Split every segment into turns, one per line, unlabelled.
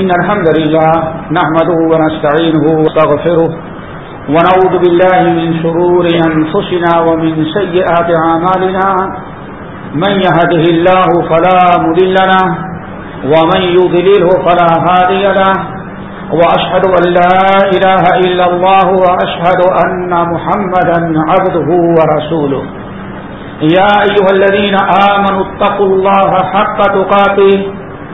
إن الحمد لله نحمده ونستعينه وتغفره ونعوذ بالله من شرور أنفسنا ومن سيئات عمالنا من يهده الله فلا مدلنا ومن يضلله فلا هادي له وأشهد أن لا إله إلا الله وأشهد أن محمدا عبده ورسوله يا أيها الذين آمنوا اتقوا الله حق تقاتيه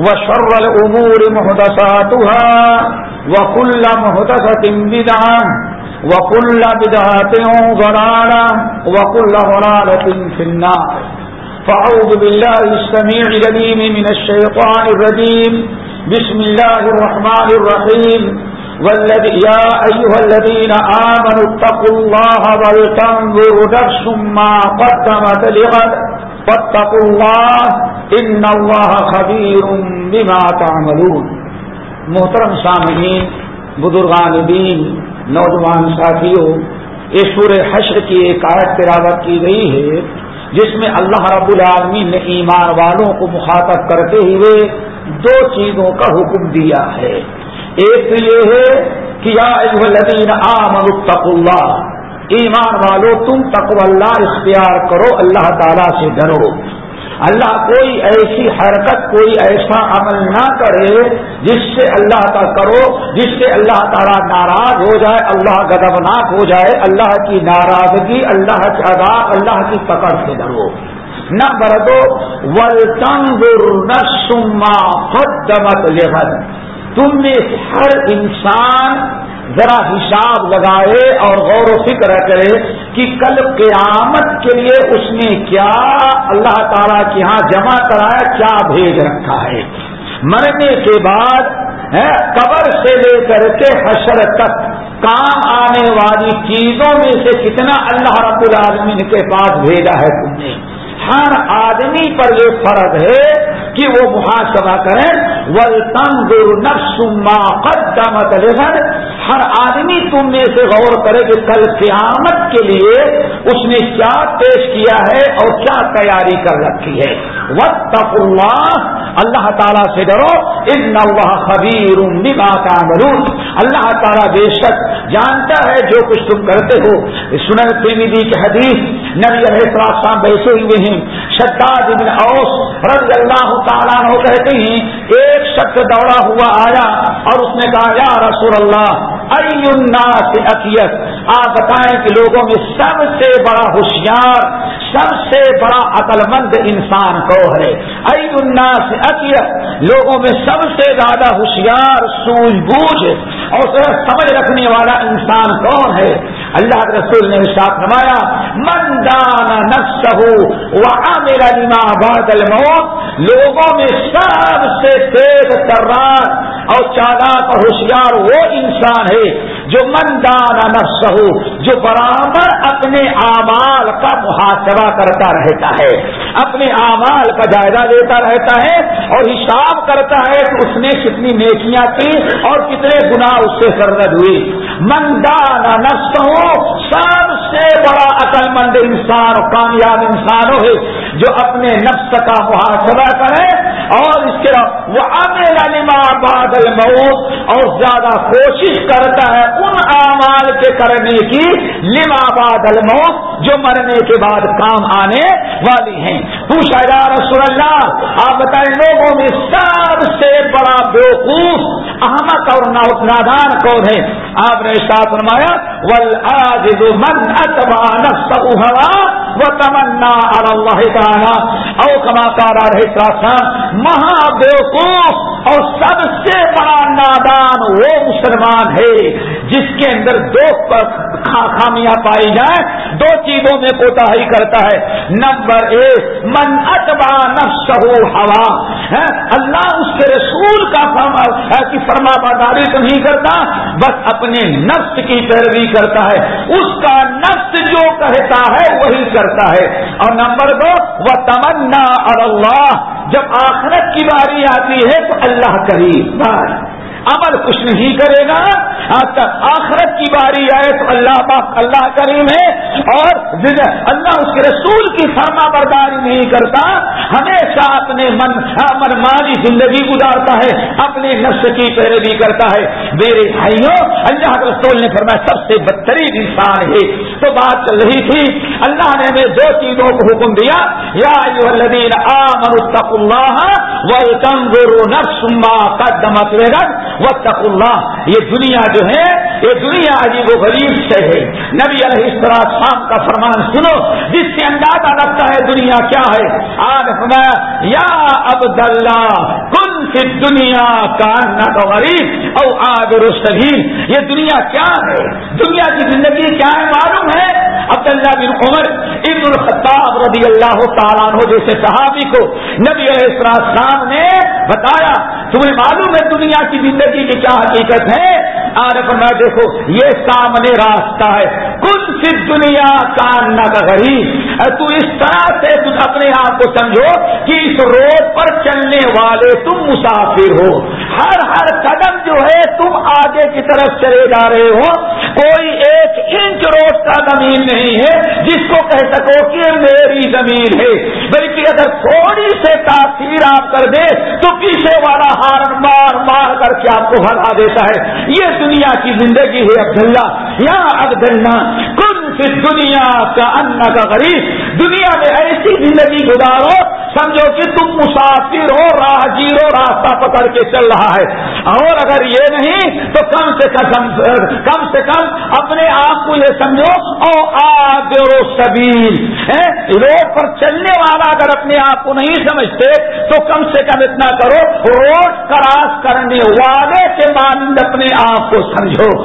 وشر الأمور مهدساتها وكل مهدسة بدعة وكل بدعة ضلالة وكل ضلالة في النار. فأعوذ بالله السميع لليم من الشيطان الرجيم. بسم الله الرحمن الرحيم. والذي يا أيها الذين آمنوا اتقوا الله ولتنظر نفس ما قدمت لغد. واتقوا الله إن الله خبير بما تعملون۔ محترم سامعین، بزرگان دین، نوجوان ساتھیوں، اس سورہ حشر کی ایک آیت تلاوت کی گئی ہے، جس میں اللہ رب العالمین نے ایمان والوں کو مخاطب کرتے ہوئے دو چیزوں کا حکم دیا ہے۔ ایک تو یہ ہے کہ یا الدین عام اللہ ایمان والو، تم تقو اللہ اختیار کرو، اللہ تعالی سے ڈرو۔ اللہ کوئی ایسی حرکت، کوئی ایسا عمل نہ کرے جس سے اللہ کا کرو، جس سے اللہ تعالیٰ ناراض ہو جائے، اللہ گدبناک ہو جائے، اللہ کی ناراضگی، اللہ کے عذاب، اللہ کی پکڑ سے ڈرو۔ نہ بردو ول تنگ نہ سما خدمت تم نے ہر انسان ذرا حساب لگائے اور غور و فکر کرے کہ کل قیامت کے لیے اس نے کیا اللہ تعالی کے ہاں جمع کرایا، کیا بھیج رکھا ہے۔ مرنے کے بعد قبر سے لے کر کے حشر تک کام آنے والی چیزوں میں سے کتنا اللہ رب العالمین کے پاس بھیجا ہے تم نے۔ ہر آدمی پر یہ فرض ہے کہ وہ محاسبہ کریں۔ ول تنظر نفس ما قدمت لغد۔ ہر آدمی تم میں سے غور کرے کہ کل قیامت کے لیے اس نے کیا پیش کیا ہے اور کیا تیاری کر رکھی ہے۔ وقت اللہ اللہ تعالیٰ سے ڈرو۔ ان اللہ خبیر بما تعملون۔ اللہ تعالیٰ بے شک جانتا ہے جو کچھ تم کرتے ہو۔ سنن ترمیدی کی حدیث نبی علیہ السلام بیٹھے ہوئے ہیں۔ شداد بن اوس رضی اللہ تعالیٰ کہتے ہیں، ایک شخص دوڑا ہوا آیا اور اس نے کہا، یا رسول اللہ الناس اکیت آپ بتائیں کہ لوگوں میں سب سے بڑا ہوشیار، سب سے بڑا عقل مند انسان کو ہے؟ الناس اکیت لوگوں میں سب سے زیادہ ہوشیار سوج بوجھ اور سمجھ رکھنے والا انسان کون ہے؟ اللہ کے رسول نے ساتھ نمایا من دانا نفس ہو وہاں میرا نما بادل موت لوگوں میں سب سے تیز ترار اور چالاک اور ہوشیار وہ انسان ہے جو من دانا نفس ہو جو برابر اپنے اعمال کا محاسبہ کرتا رہتا ہے، اپنے اعمال کا جائزہ لیتا رہتا ہے اور حساب کرتا ہے کہ اس نے کتنی نیکیاں کی اور کتنے گناہ اس سے سرد ہوئی من دانا نفس ہو سب سے بڑا عقل مند انسان اور کامیاب انسان ہو جو اپنے نفس کا محاسبہ کرے اور اس کے وہ لما یعنی بادل موت اور زیادہ کوشش کرتا ہے ان اعمال کے کرنے کی، لما بادل موت جو مرنے کے بعد کام آنے والی ہیں۔ پوچھا جا رسول اللہ، آپ بتائیں، لوگوں میں سب سے بڑا بیوقوف، احمد اور نادان کون ہے آپ نے ساتھ فرمایا ول آج من اتبان وہ تمنا اللہ تعالیٰ او کما کارا رہے مہا بیوقوف اور سب سے بڑا نادان وہ مسلمان ہے جس کے اندر دو خامیاں پائی جائیں، دو چیزوں میں کوتا ہی کرتا ہے۔ نمبر ایک، من اتبا نفسہ ہوا ہاں، اللہ اس کے رسول کا فرما کی فرما برداری تو نہیں کرتا، بس اپنے نفس کی پیروی کرتا ہے۔ اس کا نفس جو کہتا ہے، وہی کرتا ہے۔ اور نمبر دو وہ تمنا اور اللہ جب آخرت کی باری آتی ہے، تو اللہ اللہ کریم۔ بس عمل کچھ نہیں کرے گا آخرت کی باری آئے تو اللہ باپ اللہ کریم ہے اور اللہ اس کے رسول کی فرما برداری نہیں کرتا، ہمیشہ اپنے من منمانی زندگی گزارتا ہے، اپنے نفس کی پیروی کرتا ہے۔ میرے بھائیوں، اللہ کے رسول نے فرمایا، سب سے بدترین انسان ہے۔ تو بات چل رہی تھی، اللہ نے ہمیں دو چیزوں کو حکم دیا۔ یا نفس ما قدمت لغد وطق اللہ یہ دنیا جو ہے، یہ دنیا عجیب و غریب سے ہے۔ نبی علیہ السلام کا فرمان سنو، جس سے اندازہ لگتا ہے دنیا کیا ہے۔ آج فرمایا، یا عبد اللہ کن سے دنیا کا غریب او آگ رشتین یہ دنیا کیا ہے؟ دنیا کی زندگی کیا ہے؟ معلوم ہے۔ عبداللہ بن عمر ابن الخطاب رضی اللہ تعالیٰ عنہ جیسے صحابی کو نبی علیہ السلام نے بتایا، تمہیں معلوم ہے دنیا کی زندگی کی کیا حقیقت ہے؟ آر میں دیکھو، یہ سامنے راستہ ہے۔ کچھ صرف دنیا کا نہ غریب؟ تو اس طرح سے تم اپنے آپ کو سمجھو کہ اس روڈ پر چلنے والے تم مسافر ہو۔ ہر ہر قدم جو ہے تم آگے کی طرف چلے جا رہے ہو۔ کوئی ایک انچ روڈ کا زمین نہیں ہے جس کو کہہ سکو کہ میری زمین ہے۔ بلکہ اگر تھوڑی سے تاثیر آپ کر دے تو پیچھے والا ہارن مار مار کر کے آپ کو ہرا دیتا ہے۔ یہ دنیا کی زندگی ہے عبداللہ۔ یا عبداللہ کل سے دنیا کا ان کا غریب۔ دنیا میں ایسی زندگی گزارو سمجھو کہ تم مسافر ہو راہ جیرو راستہ پکڑ کے چل رہا ہے۔ اور اگر یہ نہیں، تو کم سے کم کم سے کم اپنے آپ کو یہ سمجھو، او آدر سبیل۔ روڈ پر چلنے والا اگر اپنے آپ کو نہیں سمجھتے، تو کم سے کم اتنا کرو، روڈ کراس کرنے والے کے مانند اپنے آپ کو سمجھو۔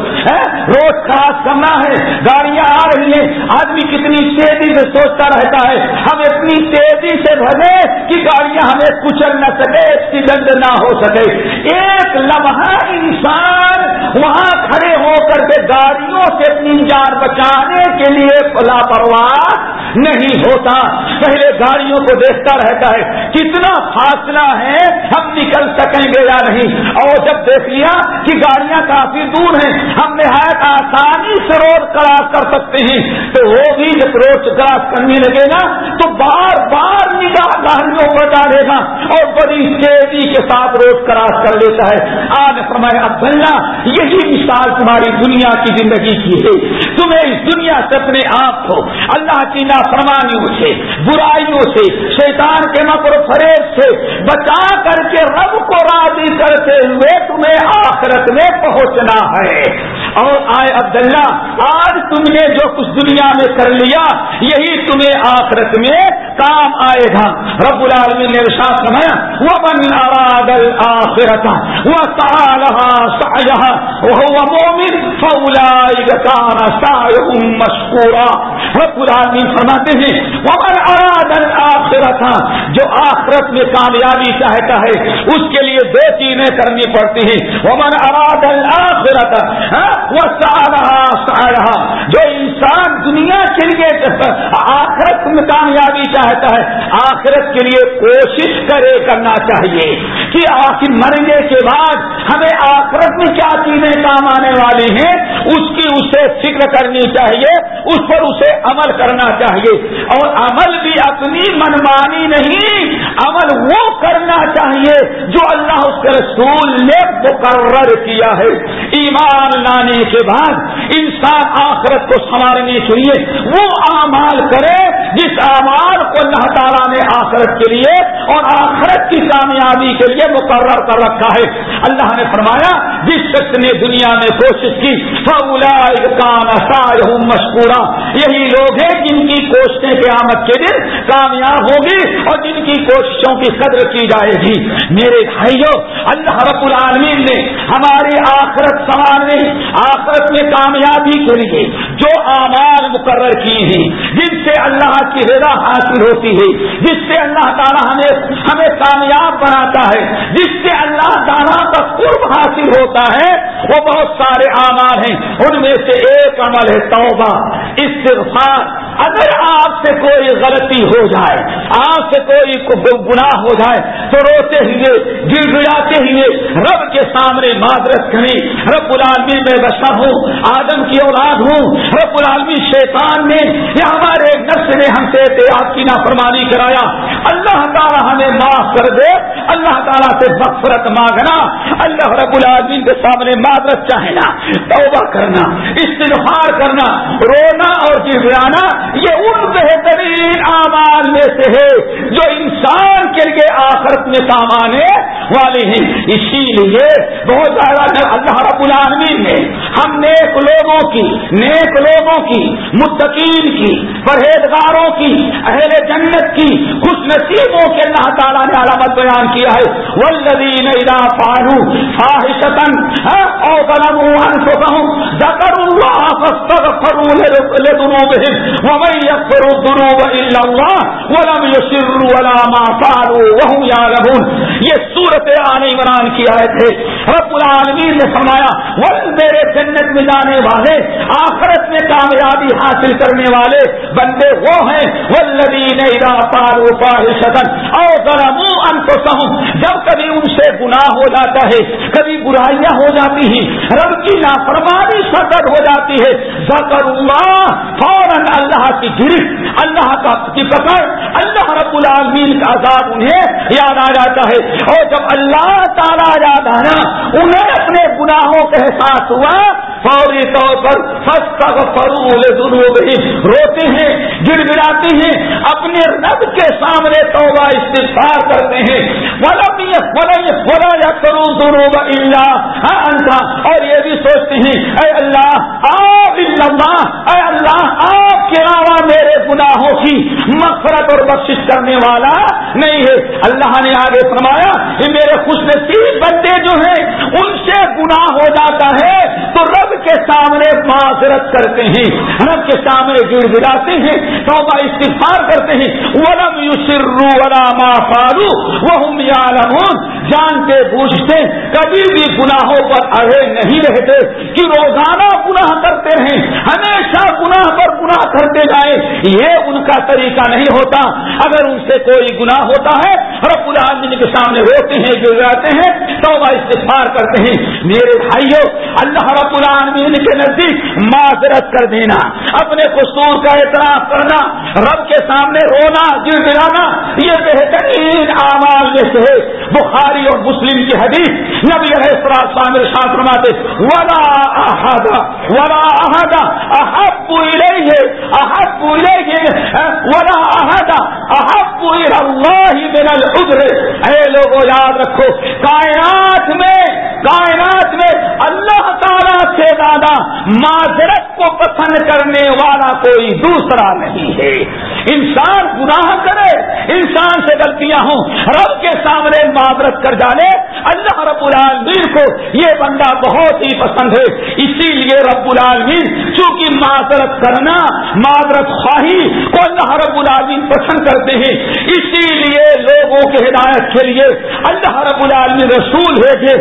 روڈ کراس کرنا ہے، گاڑیاں آ رہی ہیں، آدمی کتنی تیزی سے سوچتا رہتا ہے، ہم اتنی تیزی سے بھگے کہ گاڑیاں ہمیں کچل نہ سکے ایکسیڈنٹ نہ ہو سکے۔ ایک لمحہ انسان وہاں کھڑے ہو کر کے گاڑیوں سے اپنی جان بچانے کے لیے لاپرواہ نہیں ہوتا۔ پہلے گاڑیوں کو دیکھتا رہتا ہے، کتنا فاصلہ ہے، ہم نکل سکیں گے یا نہیں؟ اور جب دیکھ لیا کہ گاڑیاں کافی دور ہیں، ہم نہایت آسانی سے روڈ کراس کر سکتے ہیں۔ تو وہ بھی جب روڈ کراس کرنے لگے گا تو بار بار نگاہ گاڑیوں پر ڈالے گا اور بڑی تیزی کے ساتھ روڈ کراس کر لیتا ہے۔ آج فرمائے عبداللہ، یہی مثال تمہاری دنیا کی زندگی کی ہے۔ تمہیں اس دنیا سے اپنے آپ کو، اللہ کی نافرمانیوں سے، برائیوں سے، شیطان کے مکر فریب سے بچا کر کے رب کو راضی کرتے ہوئے تمہیں آخرت میں پہنچنا ہے۔ اور آئے عبداللہ، آج تم نے جو کچھ دنیا میں کر لیا، یہی تمہیں آخرت میں کام آئے گا۔ رب العالمین نے ارشاد سمایا وہ بن اراد الآخرتا وہ تعالها سعيها وهو مؤمن فاولئك كان سعيهم مشكورا۔ رب العالمین فرماتے ہیں وہ بن اراد الآخرتا جو آخرت میں کامیابی چاہتا ہے، اس کے لیے دو چیزیں کرنی پڑتی ہیں۔ وہ من اراد الآخرتا ہاں، وہ سعالها سعيها جو انسان انسان دنیا کے لیے آخرت میں کامیابی چاہتا ہے، آخرت کے لیے کوشش کرے کرنا چاہیے کہ آخر مرنے کے بعد ہمیں آخرت میں کیا چیزیں کام آنے والی ہیں، اس کی اسے فکر کرنی چاہیے، اس پر اسے عمل کرنا چاہیے۔ اور عمل بھی اپنی منمانی نہیں، عمل وہ کرنا چاہیے جو اللہ اس کے رسول نے مقرر کیا ہے۔ ایمان لانے کے بعد انسان آخرت کو سنوارنے کے لیے وہ اعمال کرے جس اعمال کو اللہ تعالیٰ نے آخرت کے لیے اور آخرت کی کامیابی کے لیے مقرر کر رکھا ہے۔ اللہ نے فرمایا، جس شخص نے دنیا میں کوشش کی مشکورہ یہی لوگ ہیں جن کی کوششیں قیامت کے دن کامیاب ہوگی اور جن کی کوششوں کی قدر کی جائے گی۔ میرے بھائیوں اللہ رب العالمین نے ہماری آخرت سنوارنے آخرت میں کامیاب کامیابی کے لیے جو اعمال مقرر کیے ہیں، جن سے اللہ کی رضا حاصل ہوتی ہے، جس سے اللہ تعالیٰ ہمیں ہمیں کامیاب بناتا ہے، جس سے اللہ تعالیٰ کا قرب حاصل ہوتا ہے، وہ بہت سارے اعمال ہیں۔ ان میں سے ایک عمل ہے توبہ، استغفار۔ اگر آپ سے کوئی غلطی ہو جائے، آپ سے کوئی گناہ ہو جائے، تو روتے ہوئے گر گڑاتے ہوئے رب کے سامنے معذرت کریں۔ رب العالمین، میں بشر ہوں، آدم کی اولاد ہوں۔ رب العالمین، شیطان نے یا ہمارے نفس نے ہم سے آپ کی نافرمانی کرایا۔ اللہ تعالیٰ ہمیں معاف کر دے۔ اللہ تعالیٰ سے مغفرت مانگنا۔ اللہ رب العالمین کے سامنے معذرت چاہنا، توبہ کرنا، استغفار کرنا، رونا اور گرانا یہ ان بہترین اعمال میں سے ہے جو انسان کے لیے آخرت میں سامانے والے ہیں، اسی لیے بہت زیادہ اللہ رب العالمین نیک لوگوں کی، نیک لوگوں کی، متقین کی، پرہیزگاروں کی، اہل جنت کی، خوش نصیبوں کے اللہ تعالیٰ نے علامت بیان کیا ہے۔ ولدین ادا پارو فاحشتن او بلموا انفسهم ذکروا الله فاستغفروا لذنوبهم، ومن يغفر الذنوب الا الله ولم يسروا ولا ما فعلوا وهم يعلمون۔ یہ سورت آل عمران کی آیت ہے۔ رب العالمین نے فرمایا ول میرے جنت میں جانے والے، آخرت میں کامیابی حاصل کرنے والے بندے وہ ہیں والذین اذا فعلوا فاحشة او ظلموا انفسهم جب کبھی ان سے گناہ ہو جاتا ہے، کبھی برائیاں ہو جاتی ہیں، رب کی نافرمانی سرد ہو جاتی ہے، ذکر اللہ، فوراً اللہ کی گرفت، اللہ کا کی پکڑ، اللہ رب العالمین کا عذاب انہیں یاد آ جاتا ہے۔ اور جب اللہ تعالیٰ یاد آنا، انہیں اپنے گناہوں کا احساس ہوا فوری طور پر روتے ہیں گر گراتے ہیں، اپنے رب کے سامنے توبہ استفار کرتے ہیں۔ یا کروں دونوں اور یہ بھی سوچتے ہیں، اے اللہ، آپ اے اللہ، آپ کے علاوہ میرے گناہوں کی مفرت اور بخش کرنے والا نہیں ہے۔ اللہ نے آگے فرمایا کہ میرے خوش نصیب بندے جو ہیں، ان سے گناہ ہو جاتا ہے تو رب کے سامنے معذرت کرتے ہیں، رب کے سامنے گر گراتے ہیں، توبہ استفار کرتے ہیں۔ ولم یسرو ولا ما فارو وهم جانتے بوجھتے، کبھی بھی گناہوں پر اڑے نہیں رہتے کہ روزانہ گناہ کرتے ہیں ہمیشہ گناہ پر گناہ کرتے جائیں۔ یہ ان کا طریقہ نہیں ہوتا۔ اگر ان سے کوئی گناہ ہوتا ہے، رب العالمین کے سامنے روتے ہیں گر جاتے ہیں، توبہ استفار کرتے ہیں۔ میرے بھائیوں اللہ رب العالمین کے نزدیک معذرت کر دینا، اپنے قصور کا اعتراف کرنا، رب کے سامنے رونا گر گرانا یہ بہترین اعمال میں سے ہے۔ بخاری اور مسلم کی حدیث نبی علیہ السلام شامل شان فرماتے، ولا احدا ولا احدا احب الیہ احب الیہ، ولا احدا احب الى اللہ من العذر. اے لوگوں یاد رکھو، کائنات میں کائنات میں اللہ تعالی سے زیادہ معذرت کو پسند کرنے والا کوئی دوسرا نہیں ہے۔ انسان گناہ کرے، انسان سے غلطیاں ہوں، رب کے سامنے معذرت کر جانے، اللہ رب العالمین کو یہ بندہ بہت ہی پسند ہے۔ اسی لیے رب العالمین چونکہ معذرت کرنا، معذرت خواہی کو اللہ رب العالمین پسند کرتے ہیں، اسی لیے لوگوں کے ہدایت کے لیے اللہ رب العالمین رسول بھیجے۔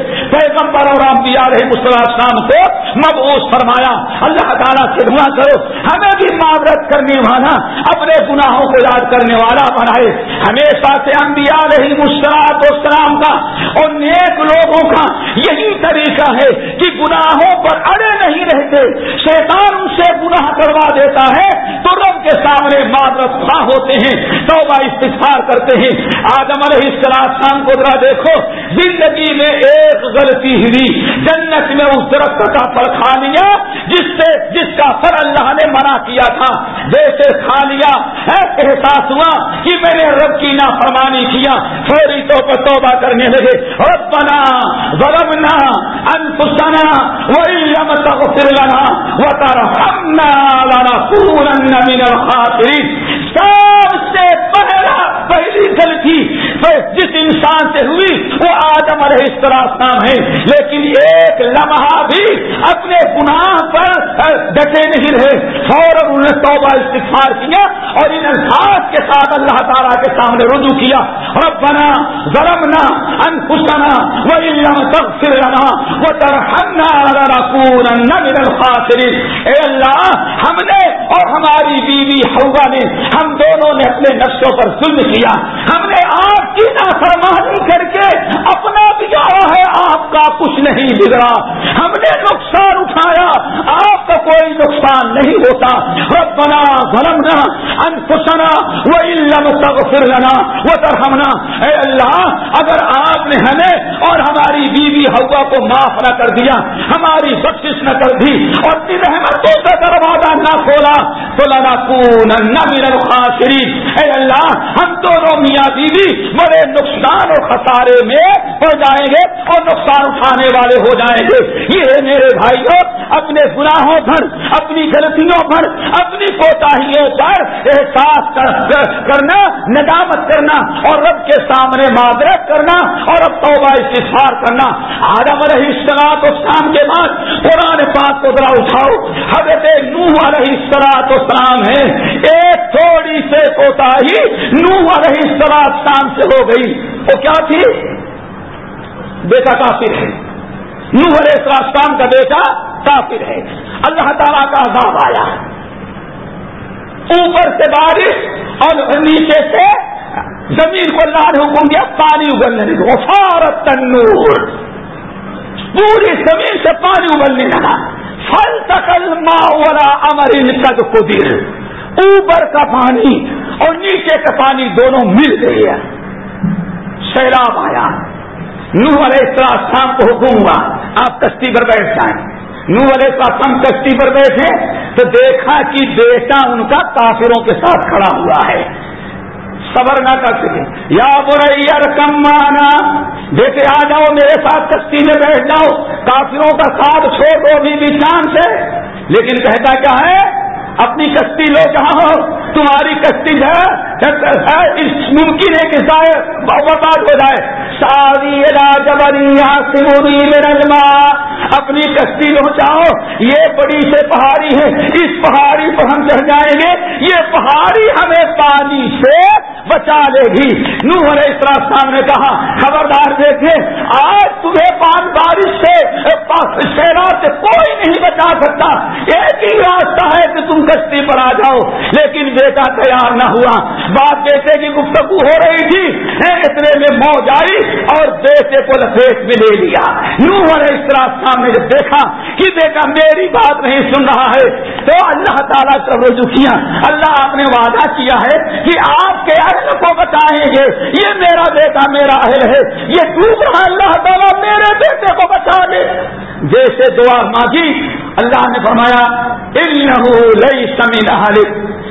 پیغمبر اور انبیاء رہے مسلم کو مبوس فرمایا۔ اللہ تعالیٰ سے دعا کرو۔ ہمیں بھی معذرت کرنے والا، اپنے گناہوں کو یاد کرنے والا بنائے۔ ہمیشہ سے انبیاء رہی مسکرات اسلام کا اور نیک لوگوں کا یہی طریقہ ہے کہ گناہوں پر اڑے نہیں رہتے۔ شیطان ان سے گناہ کروا دیتا ہے، تو رب کے سامنے معذرت خواہ ہوتے ہیں، توبہ استفار کرتے ہیں۔ آدم علیہ السلام کو ذرا دیکھو، زندگی میں ایک غلطی ہوئی جنت میں اس درخت کا پھل کھا لیا جس سے جس کا فر اللہ نے منع کیا تھا۔ جیسے کھا لیا احساس ہوا کہ میں نے رب کی نافرمانی کیا۔ فوری تو پر توبہ کرنے لگے۔ ربنا ظلمنا انفسنا وإن لم تغفر لنا وترحمنا لنكونن من الخاسرين سب سے پہلا، پہلی غلطی جس انسان سے ہوئی، وہ آدم علیہ السلام ہے لیکن ایک لمحہ بھی اپنے گناہ پر ڈٹے نہیں رہے۔ فوراً انہوں نے توبہ استفار کیا اور ان الفاظ کے ساتھ اللہ تعالیٰ کے سامنے رجوع کیا۔ ربنا ضربنا انفسنا وإن تغفر لنا وترحمنا لنكونن من الخاسرين اے اللہ، ہم نے اور ہماری بیوی حوا نے، ہم دونوں نے اپنے نقشوں پر ظلم کیا۔ ہم نے آپ کی نافرمانی کر کے اپنا بگا ہے، آپ کا کچھ نہیں بگڑا۔ ہم نے نقصان اٹھایا، آپ کا کوئی نقصان نہیں ہوتا۔ ربنا ظلمنا انفسنا وإن تغفر لنا وترحمنا۔ اے اللہ، اگر آپ نے ہمیں اور ہماری بیوی ہوا کو معاف نہ کر دیا، ہماری بخشش نہ کر دی اور رحمتوں کا دروازہ نہ کھولا، تو لنا کون من الخاسرین۔ اے اللہ، ہم دونوں میاں بیوی بڑے نقصان اور خسارے میں ہو جائیں گے اور نقصان اٹھانے والے ہو جائیں گے۔ یہ میرے بھائیوں اپنے گناہوں پر، اپنی غلطیوں پر، اپنی کوتاہیوں پر احساس کرنا، ندامت کرنا اور رب کے سامنے معذرت کرنا اور اب توبہ استفار کرنا۔ آدم علیہ السلام تو شام کے بعد قرآن پاک کو ذرا اٹھاؤ۔ حضرت نوح علیہ السلام تو شام ہے ایک تھوڑی سے کوتا ہی نوح علیہ السلام شام سے ہو گئی۔ وہ کیا تھی؟ بیٹا کافر ہے۔ نوح علیہ السلام کا بیٹا کافر ہے۔ اللہ تعالیٰ کا عذاب آیا۔ اوپر سے بارش اور نیچے سے زمین کو اللہ نے حکم دیا، پانی اگلنے لگا۔ فارت تنور پوری زمین سے پانی ابلنے لگا۔ فل تکل ماورا امر قد قدر۔ اوپر کا پانی اور نیچے کا پانی دونوں مل گئی ہے سیلاب آیا۔ نوح علیہ السلام کو حکم ہوا، آپ کشتی پر بیٹھ جائیں۔ نوح علیہ السلام کشتی پر بیٹھے تو دیکھا کہ بیٹا ان کا کافروں کے ساتھ کھڑا ہوا ہے۔ صبر نہ کر سکے۔ یا بریا کم مانا بیٹے آ جاؤ میرے ساتھ کشتی میں بیٹھ جاؤ۔ کافروں کا ساتھ چھوڑ دو بھی چاند سے۔ لیکن کہتا کیا ہے؟ اپنی کشتی لو جہاں ہو تمہاری کشتی ہے ممکن ہے کہ برباد ہو جائے۔ اپنی کشتی لو چاہو یہ بڑی سے پہاڑی ہے۔ اس پہاڑی پر ہم چڑھ جائیں گے۔ یہ پہاڑی ہمیں پانی سے بچا لے گی۔ نو علیہ السلام نے کہا، خبردار دیکھے آج تمہیں پان بارش سے سیلاب سے کوئی نہیں بچا سکتا۔ ایک ہی راستہ ہے کہ تم کشتی پر آ جاؤ۔ لیکن بیٹا تیار نہ ہوا۔ باپ بیٹے کی گفتگو ہو رہی تھی اتنے میں موج آئی۔ اور بیٹے کو لپیٹ میں لے لیا۔ نو علیہ السلام نے جب دیکھا کہ بیٹا میری بات نہیں سن رہا ہے، تو اللہ تعالیٰ کا رجوع کیا۔ اللہ آپ نے وعدہ کیا ہے کہ آپ کے اہل کو بچائیں گے، یہ میرا بیٹا میرا اہل ہے، یہ دوسرا اللہ تعالیٰ میرے بیٹے کو بچا لے جیسے دعا مانگی اللہ نے فرمایا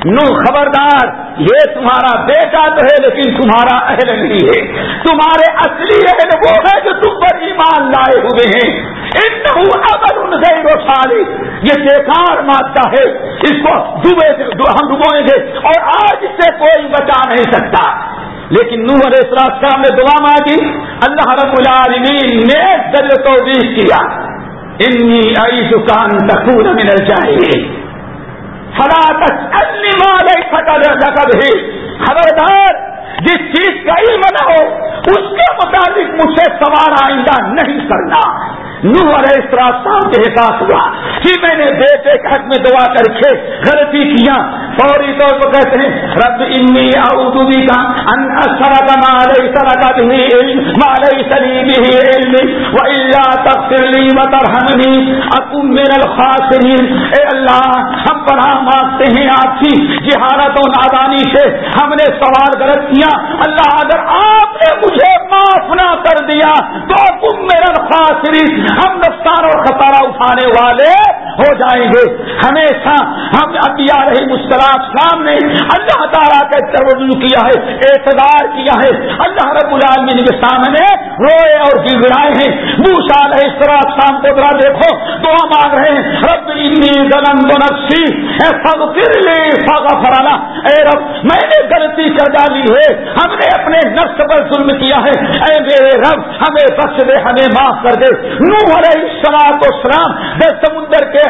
نو خبردار، یہ تمہارا بیٹا تو ہے، لیکن تمہارا اہل نہیں ہے۔ تمہارے اصلی اہل وہ ہے جو تم پر ایمان لائے ہوئے ہیں۔ غیر ساری یہ بیکار مادہ ہے۔ اس کو ہم ڈبوئیں گے۔ اور آج سے کوئی بچا نہیں سکتا۔ لیکن نور علیہ السلام نے دعا مانگی، اللہ رب العالمین نے دل تو کیا۔ انی دکان تکور مل جائے فلا تک بھی خبردار، جس چیز کا علم نہ ہو، اس کے مطابق مجھے سوال آئندہ نہیں کرنا۔ نوح علیہ السلام کے احساس ہوا۔ کہ میں نے بیٹے کے حق میں دعا کر کے غلطی کیا۔ فوری طور پر کہتے ہیں، رب انی اعوذ بک ان اسرک ما لك به علم، ما ليس لي به علم والا تغفر لي وترحمني اكن من الخاسرين اے اللہ، ہم پناہ مانگتے ہیں آپ کی جہالت و نادانی سے۔ ہم نے سوال غلط کیا۔ اللہ، اگر آپ نے مجھے معاف نہ کر دیا تو تم میرا خاصری ہم نقصان اور خطارہ اٹھانے والے ہو جائیں گے۔ ہمیشہ ہم ابیا رہی مسکرات سامنے اللہ تعالیٰ کا توجہ کیا ہے اعتدار کیا ہے۔ اللہ رب العالمین کے سامنے روئے اور گڑائے ہیں۔ موسا رہے سراج شام کو ذرا دیکھو، دعا مانگ رہے ہیں۔ رب انی گلن تو نقصی سب پھر لے ساگا فرانا اے رب، میں نے غلطی کر ڈالی ہے۔ ہم نے اپنے نفس پر ظلم کیا ہے۔ اے میرے رب، ہمیں بخش دے، ہمیں معاف کر دے۔ نوح علیہ السلام و سلام سمندر کے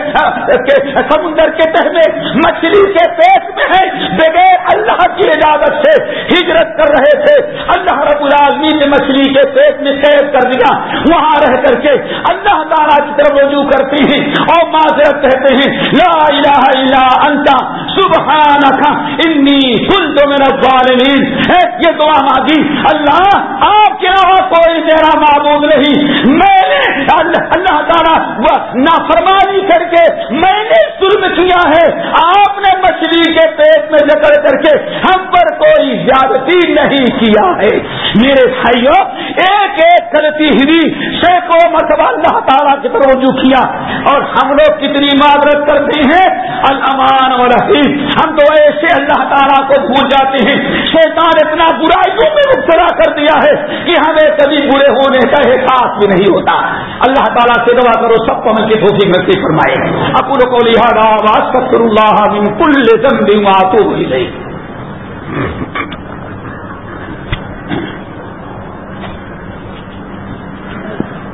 سمندر کے تہ میں مچھلی کے پیٹ میں ہے بغیر اللہ کی اجازت سے ہجرت کر رہے تھے۔ اللہ رب العالمین نے مچھلی کے پیٹ میں قید کر دیا۔ وہاں رہ کر کے اللہ تعالیٰ کی طرف رجوع کرتی ہیں اور معذرت کہتے ہیں، لا الہ الا انتا سبحانک، انی کنت من الظالمین۔ یہ دعا مانگی۔ اللہ، آپ کے علاوہ کوئی میرا معبود نہیں۔ میں نے اللہ تعالیٰ نافرمانی کر کے میں نے ظلم کیا ہے، آپ نے مچھلی کے پیٹ میں جکڑ کر کے ہم پر کوئی زیادتی نہیں کیا ہے۔ میرے بھائیوں ایک ایک غلطی ہوئی سینکڑوں مرتبہ اللہ تعالیٰ کی طرف رجوع کیا۔ اور ہم لوگ کتنی معذرت کرتے ہیں۔ الامان اور رحیم ہم تو ایسے اللہ تعالیٰ کو بھول جاتے ہیں۔ شیطان اتنا برائیوں میں مبتلا کر دیا ہے کہ ہمیں کبھی برے ہونے کا احساس بھی نہیں ہوتا۔ اللہ تعالیٰ سے دعا کرو، سب کو ہم کی دھوکی نصیب فرمائے۔ اپنے کو لہٰذا واسطر اللہ من کل ذنب ماتو ہوئی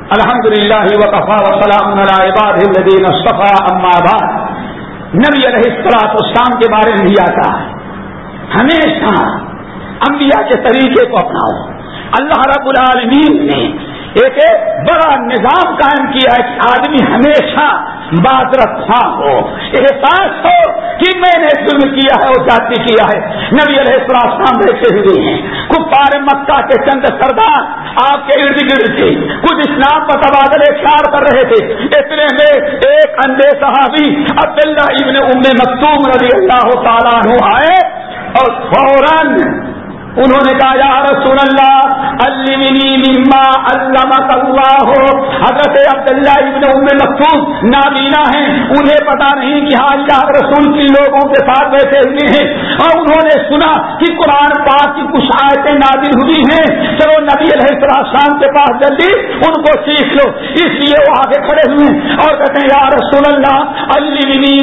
الحمد للہ وقفا وسلام عباد الدین صفا اما بعد۔ نبی علیہ السلاط اسلام کے بارے میں بھی آتا ہے۔ ہمیشہ انبیاء کے طریقے کو اپناؤ۔ اللہ رب العالمین نے ایک بڑا نظام قائم کیا ہے کہ آدمی ہمیشہ معذرت خواہ ہو۔ احساس ہو کہ میں نے ظلم کیا ہے اور جاتی کیا ہے۔ نبی علیہ السلام بیٹھے ہوئے ہیں۔ کپار مکہ کے چند سردار آپ کے ارد گرد تھے۔ کچھ اسلام پر تبادلے خیال کر رہے تھے۔ اتنے میں ایک اندے صحابی عبداللہ ابن ام مکتوم رضی اللہ تعالیٰ آئے اور فوراً انہوں نے کہا، یا رسول اللہ مما علمک اللہ. ہو حضرت عبداللہ ابن ام مقصود نابینا ہیں، انہیں پتا نہیں کہ ہاں اللہ رسول کی لوگوں کے ساتھ بیٹھے ہوئے ہیں۔ اور انہوں نے سنا کہ قرآن پاک کی کچھ آیتیں نادر ہوئی ہیں۔ چلو نبی علیہ السلام کے پاس جلدی ان کو سیکھ دیکھ لو اس لیے وہ آگے کھڑے ہوئے اور کہتے ہیں، یا رسول اللہ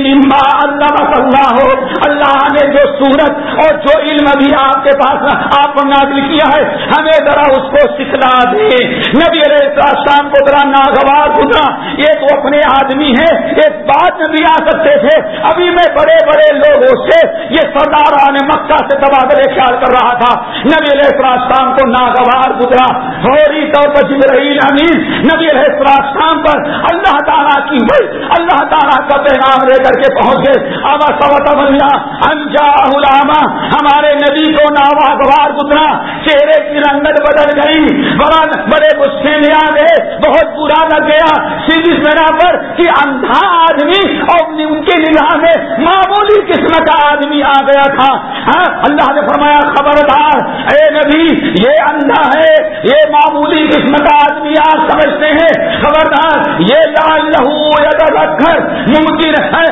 مما علمک اللہ. ہو اللہ نے جو صورت اور جو علم ابھی آپ کے پاس آپ نازل کیا ہے، ہمیں ذرا اس کو سکھلا دے۔ نبی علیہ السلام کو ذرا ناگوار گزرا۔ ایک وہ اپنے آدمی ہے ایک بات بھی آ سکتے تھے۔ ابھی میں بڑے بڑے لوگوں سے یہ سردار نے مکہ سے تبادلے خیال کر رہا تھا۔ نبی علیہ السلام کو ناگوار گزرا۔ فوری طور پر جبرائیل امین، نبی علیہ السلام پر اللہ تعالیٰ کی بھائی، اللہ تعالیٰ کا پیغام لے کر کے پہنچ گئے اب سوت انجا ہمارے نبی کو ناگوار بار گزرا، چہرے کی رنگت بدل گئی۔ بڑا بڑے غصے میں آ گئے، بہت برا لگ گیا۔ سیدھی میرا پر کہ اندھا آدمی اور ان کی نگاہ میں معمولی قسم کا آدمی آ گیا تھا۔ ہاں اللہ نے فرمایا، خبردار، اے نبی، یہ اندھا ہے، یہ معمولی قسم کا آدمی آپ سمجھتے ہیں خبردار یہ لال لہو یا ممکن ہے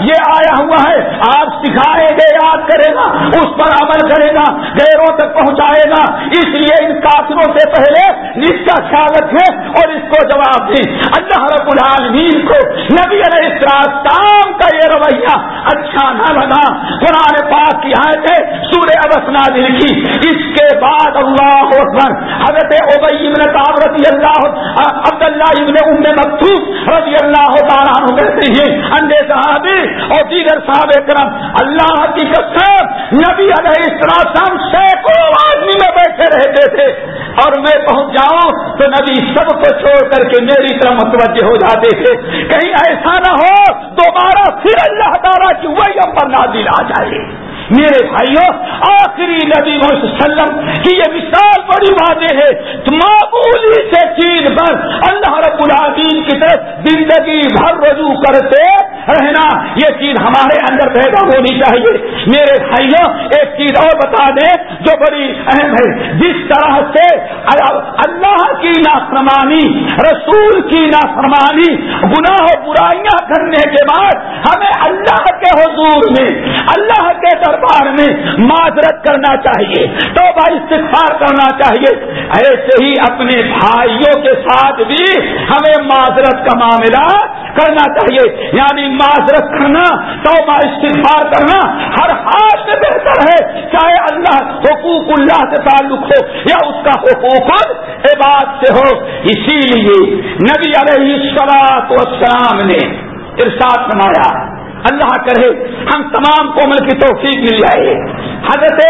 یہ آیا ہوا ہے۔ آپ سکھائے گے یاد کرے گا، اس پر عمل کرے گا، غیروں تک پہنچائے گا۔ اس لیے ان کافروں سے پہلے اس کا خیال رکھے اور اس کو جواب دیں۔ اللہ رب العالمین کو نبی علیہ السلام کا یہ رویہ اچھا نہ لگا۔ قرآن پاک کی آئے سورہ ابس نازل کی۔ اس کے بعد اللہ اکبر، حضرت ابئی ابن کاب رضی اللہ عبداللہ ابن ام مکتوب رضی اللہ تعالیٰ کہتے ہیں۔ اندے صحابی اور دیگر صاحب کرم اللہ کی قسم، نبی علیہ السلام سینکڑوں آدمی میں بیٹھے رہتے تھے۔ اور میں پہنچ جاؤں تو نبی سب کو چھوڑ کر کے میری طرح متوجہ ہو جاتے تھے۔ کہیں ایسا نہ ہو، دوبارہ پھر اللہ تعالیٰ کی وہی پر نازل آ جائے۔ میرے بھائیوں آخری نبی وسلم کی یہ مثال بڑی واضح ہے۔ معمولی سے چیز پر اللہ رب العظیم کی طرف زندگی بھر رجوع کرتے رہنا یہ چیز ہمارے اندر پیدا ہونی چاہیے۔ میرے بھائیوں، ایک چیز اور بتا دیں جو بڑی اہم ہے۔ جس طرح سے اللہ کی نافرمانی، رسول کی نافرمانی، گناہ و برائیاں کرنے کے بعد ہمیں اللہ کے حضور میں، اللہ کے دربار میں معذرت کرنا چاہیے تو استغفار کرنا چاہیے۔ ایسے ہی اپنے بھائیوں کے ساتھ بھی ہمیں معذرت کا معاملہ کرنا چاہیے۔ یعنی معذرت کرنا تو استغفار کرنا ہر حال میں بہتر ہے، چاہے اللہ حقوق اللہ سے تعلق ہو یا اس کا حقوق عباد سے ہو۔ اسی لیے نبی علیہ السلام نے ارشاد فرمایا اللہ کرے، ہم تمام کو قومل کی توفیق مل جائے۔ حضرت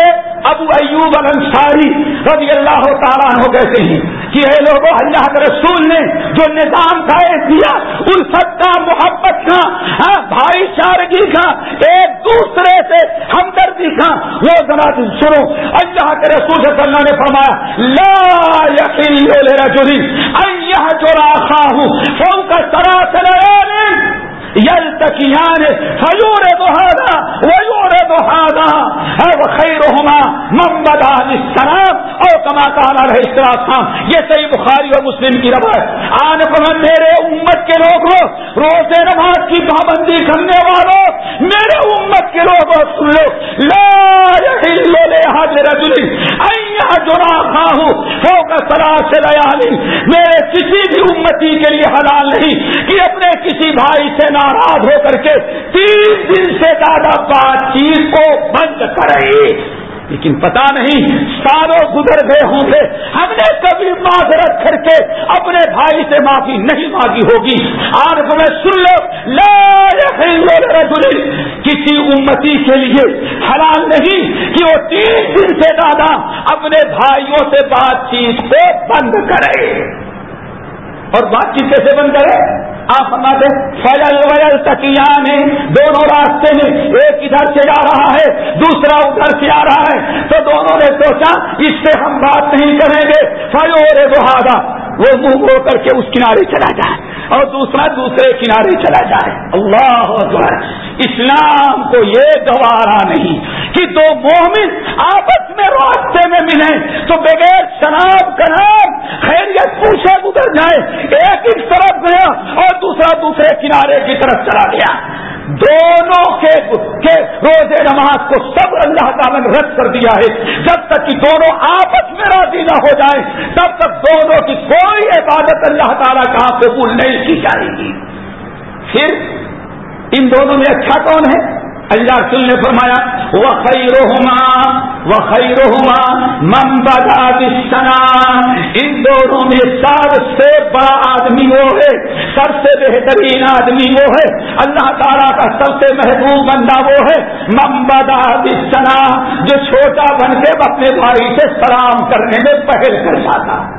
ابو ایوب الانصاری رضی اللہ تعالیٰ ہو کہتے ہیں کہ اے لوگوں اللہ کے رسول نے جو نظام قائم کیا، ان سب کا محبت کا ہاں بھائی چارگی کا، ایک دوسرے سے ہمدردی کا۔ وہ ذرا سنو، اللہ کے رسول صلی اللہ نے فرمایا، لا یقین رجلی ایہ جو راخا ہوں فون کا سرا چلے یل تکیان فیور بہادا ویور بہادا خیر ہوما محمد السلام اور کما کانا رہے السلام یہ صحیح بخاری اور مسلم کی روایت آن پمن میرے امت کے لوگ ہو روزے نماز کی پابندی کرنے والوں، میرے امت کے لوگ سن لو۔ لا حاضر رجل جو ہوں ہو کا سرا سے میرے کسی بھی امتی کے لیے حلال نہیں، کہ اپنے کسی بھائی سے نہ ناراض ہو کر کے تین دن سے زیادہ بات چیت کو بند کرے لیکن پتا نہیں سالوں گزر گئے ہوں گے۔ ہم نے کبھی معذرت کر کے اپنے بھائی سے معافی نہیں مانگی ہوگی۔ آج میں سن لو، لا کسی امتی کے لیے حلال نہیں کہ وہ تین دن سے زیادہ اپنے بھائیوں سے بات چیت کو بند کرے۔ اور بات چیت کیسے بند کرے؟ آپ ہمارے فضل وجل تکیان میں دونوں راستے میں ایک ادھر سے جا رہا ہے، دوسرا ادھر سے آ رہا ہے۔ تو دونوں نے سوچا، اس سے ہم بات نہیں کریں گے۔ فجور بہادا وہ منہ ہو کر کے اس کنارے چلا جائے اور دوسرا دوسرے کنارے چلا جائے۔ اللہ اکبر۔ اسلام کو یہ گوارا نہیں کہ دو مومن آپس میں راستے میں ملیں تو بغیر شراب کراب خیریت پوچھے گزر جائے۔ ایک ایک طرف گیا اور دوسرا دوسرے کنارے کی طرف چلا گیا۔ دونوں کے روزے نماز کو سب اللہ تعالیٰ نے رد کر دیا ہے۔ جب تک کہ دونوں آپس میں راضی نہ ہو جائیں، تب تک دونوں کی کوئی عبادت اللہ تعالیٰ کا ہاں قبول نہیں کی جائے گی پھر ان دونوں میں اچھا کون ہے؟ اللہ سل نے فرمایا وہ خیر وہ خیر سنا ان دونوں میں سب سے بڑا آدمی وہ ہے، سب سے بہترین آدمی وہ ہے۔ اللہ تعالیٰ کا سب سے محبوب بندہ وہ ہے ممبدا سنا جو چھوٹا بن کے اپنے بھائی سے سلام کرنے میں پہل کر جاتا۔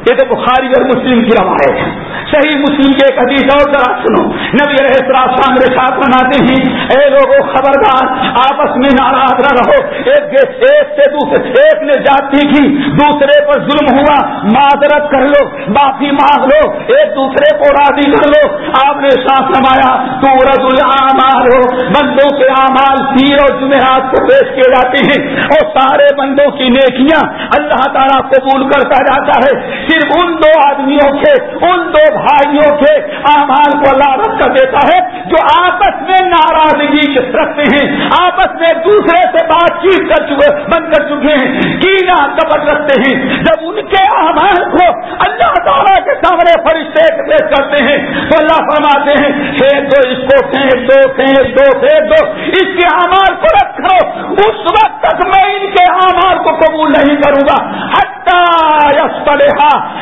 یہ تو بخاری اور مسلم کی روایت ہے۔ صحیح مسلم کے ایک حدیث اور ذرا سنو۔ نبی علیہ السلام میرے ساتھ بناتے ہیں، اے لوگوں خبردار، آپس میں ناراض نہ رہو۔ ایک ایک سے دوسرے، ایک نے جاتی کی دوسرے پر ظلم ہوا۔ معذرت کر لو، معافی مانگ لو۔ ایک دوسرے کو راضی کر لو۔ آپ نے ساتھ نمایا تو رض العمال ہو۔ بندوں کے اعمال پیر اور جمعرات کو پیش کیے جاتے ہیں۔ اور سارے بندوں کی نیکیاں اللہ تعالیٰ قبول کرتا جاتا ہے۔ صرف ان دو آدمیوں کے، ان دو بھائیوں کے کو اللہ رد کر دیتا ہے، جو آپس میں ناراضگی رکھتے ہیں، آپس میں دوسرے سے بات چیت کر چکے بند کر چکے ہیں، کینا کپٹ رکھتے ہیں۔ جب ان کے احمد کو اللہ تعالیٰ کے سامنے فرشتے پیش کرتے ہیں، تو اللہ فرماتے ہیں پھینک دو اس کو پھینک دو پھینک دو پھینک دو۔ اس کے آمار کو رکھو اس وقت تک میں ان کے آمار کو قبول نہیں کروں گا۔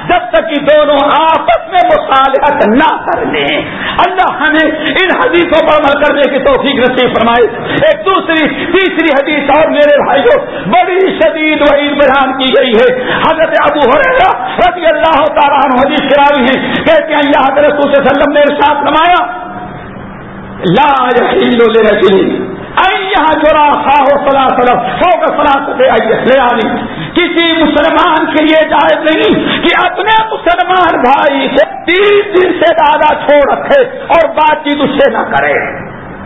جب تک کہ دونوں آپس میں مصالحت نہ کر لیں۔ اللہ ہمیں ان حدیثوں پر عمل کرنے کی توفیق نصیب فرمائے۔ ایک دوسری، تیسری حدیث اور میرے بھائی کو بڑی شدید وہی بیان کی گئی ہے۔ حضرت ابو رضی اللہ تعالیٰ حدیث کرائی ہے کہتے ہیں اللہ کے رسول صلی اللہ علیہ وسلم نے ارشاد فرمایا، لا يحل لرجل یہاں خواہ سلا سلم لے کسی مسلمان کے لیے جائز نہیں کہ اپنے مسلمان بھائی سے تین دن سے زیادہ چھوڑ رکھے اور بات چیت اس سے نہ کرے۔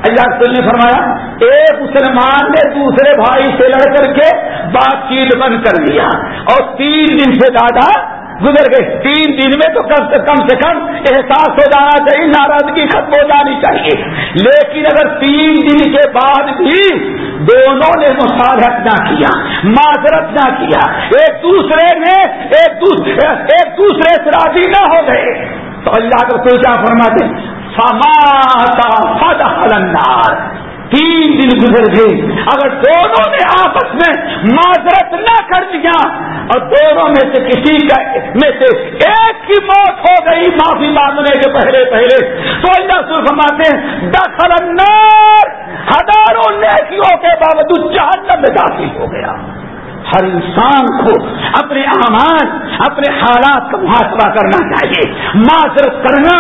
اللہ نے فرمایا ایک مسلمان نے دوسرے بھائی سے لڑ کر کے بات چیت بند کر لیا اور تین دن سے زیادہ گزر گئے۔ تین دن میں تو کم سے کم سے کم احساس ہو جانا چاہیے، ناراضگی ختم ہو جانی چاہیے۔ لیکن اگر تین دن کے بعد بھی دونوں نے مصالحت نہ کیا، معذرت نہ کیا، ایک دوسرے نے ایک دوسرے ایک دوسرے سے راضی نہ ہو گئے، تو اللہ کا کیا فرماتے سماتا فدار تین دن گزر گئے۔ اگر دونوں نے آپس میں معذرت نہ کر دیا اور دونوں میں سے کسی کا میں سے ایک کی موت ہو گئی، معافی مانگنے کے پہلے پہلے۔ تو اللہ سر فرماتے ہیں، دخل النار، ہزاروں نیکیوں کے باوجود جہنم میں داخل ہو گیا۔ ہر انسان کو اپنے اعمال، اپنے حالات کا محاسبہ کرنا چاہیے۔ معذرت کرنا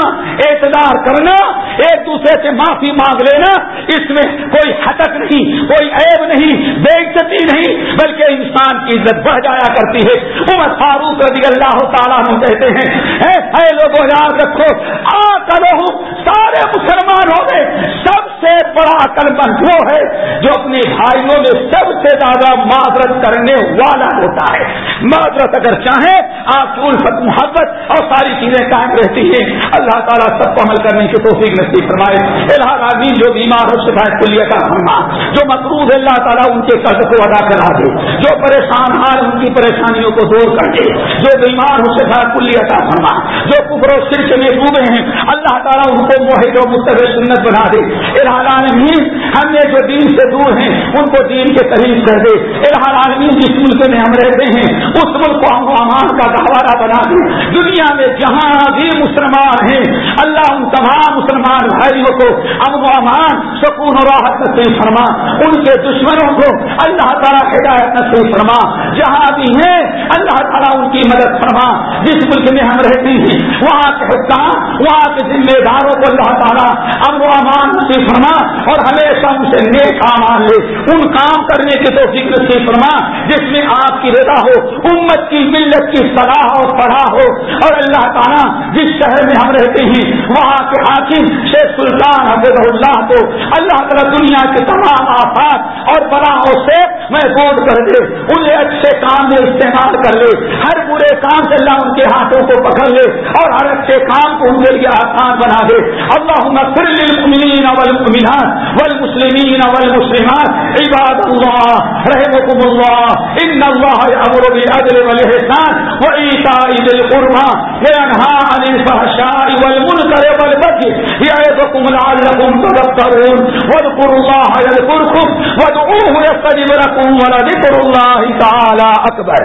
اعتدار کرنا، ایک دوسرے سے معافی مانگ لینا، اس میں کوئی حٹک نہیں، کوئی عیب نہیں، بے عزتی نہیں، بلکہ انسان کی عزت بڑھ جایا کرتی ہے۔ عمر فاروق رضی اللہ تعالیٰ ہم کہتے ہیں، اے لوگوں، یاد رکھو، آ کرو سارے مسلمان ہو گئے، سب سے بڑا عقل مند وہ ہے جو اپنے بھائیوں میں سب سے زیادہ معذرت کرنے والا ہوتا ہے۔ معذرت اگر چاہیں، آپ کی الفت، محبت اور ساری چیزیں قائم رہتی ہیں۔ اللہ تعالیٰ سب کو عمل کرنے کی توفیق نصیب فرمائے۔ الحال آدمی جو بیمار ہو شکایت کو لیا کر ہمنا جو مقروض ہے، اللہ تعالیٰ ان کے قرض کو ادا کرا دے۔ جو پریشان حال ان کی پریشانیوں کو دور کر دے۔ جو بیمار ہو شکایت کو لیا کر ہمنا جو کبر و شرک میں ڈوبے ہیں، اللہ تعالیٰ ان کو موہد و مستق سنت بنا دے۔ الحال عالمین، ہم نے جو دین سے دور ہیں، ان کو دین کے قریب کر دے۔ الحال جس ملک میں ہم رہتے ہیں۔ اس ملک کو ہم امان کا گہوارہ بنا دیں۔ دنیا میں جہاں بھی مسلمان ہیں، اللہ ان تمام مسلمان بھائیوں کو امن و امان، سکون و راحت نصیب فرما۔ ان کے دشمنوں کو اللہ تعالیٰ ہدایت نصیب فرما۔ جہاں بھی ہیں، اللہ تعالیٰ ان کی مدد فرما۔ جس ملک میں ہم رہتے ہیں، وہاں کے حکام، وہاں کے ذمہ داروں کو اللہ تعالیٰ امن و امان نصیب فرما۔ اور ہمیشہ ان سے نیک امان لے۔ ان کام کرنے کی توفیق نصیب فرما، جس میں آپ کی رضا ہو، امت کی ملت کی صلاح اور پڑھا ہو۔ اور اللہ تعالیٰ جس شہر میں ہم رہتے ہیں، وہاں کے حاکم شیخ سلطان حضرت اللہ کو اللہ تعالیٰ دنیا کے تمام آفات اور بلاؤں سے محفوظ کر دے۔ انہیں اچھے کام میں استعمال کر لے۔ ہر برے کام سے اللہ ان کے ہاتھوں کو پکڑ لے اور ہر اچھے کام کو ان کے لیے آسان بنا دے۔ اللہ للمؤمنین والمؤمنات والمسلمین والمسلمات. عباد اللہ رحمكم اللہ ان الله يأمر بالعدل والإحسان وإيتاء ذي القربى وينهى عن الفحشاء والمنكر والبغي يعظكم لعلكم تذكرون. واذكروا الله يذكركم وادعوه يستجب لكم ولذكر الله تعالى أكبر.